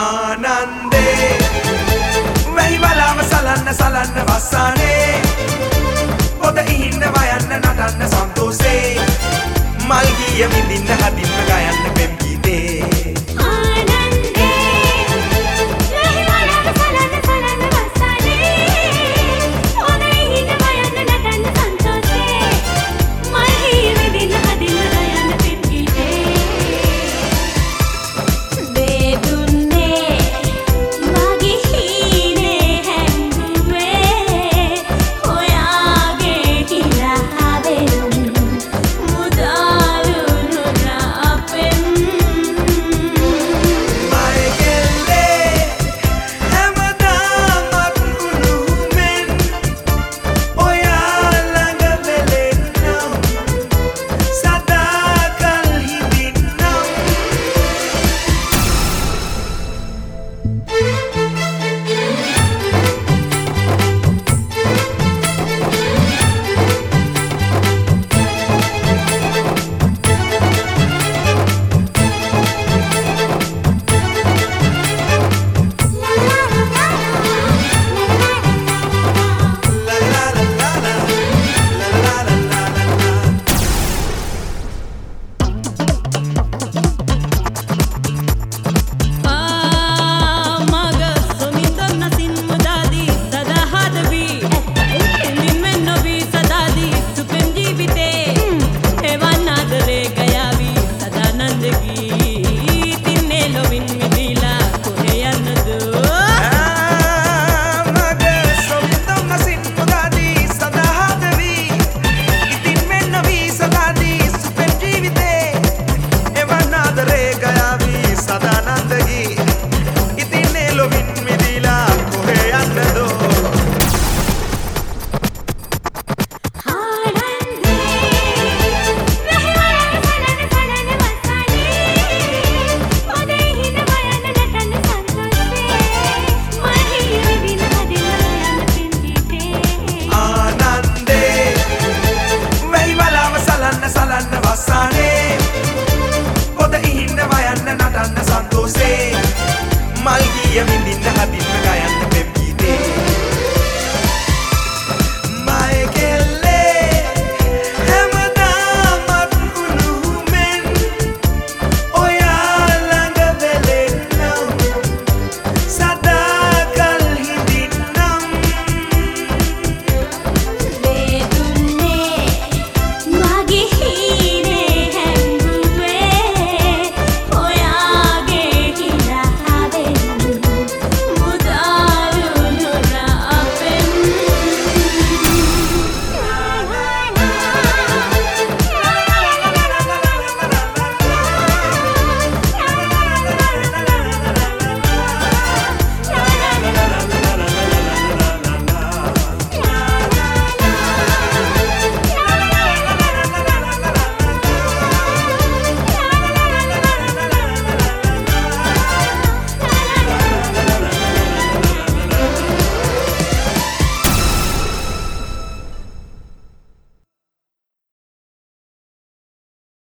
ආනන්දේ. වැහිවලාම සලන්න සලන්න වස්සානේ. පොත ඉහින්න වයන්න නටන්න සන්තෝසේ මල්ගිය මිඳින්න හදි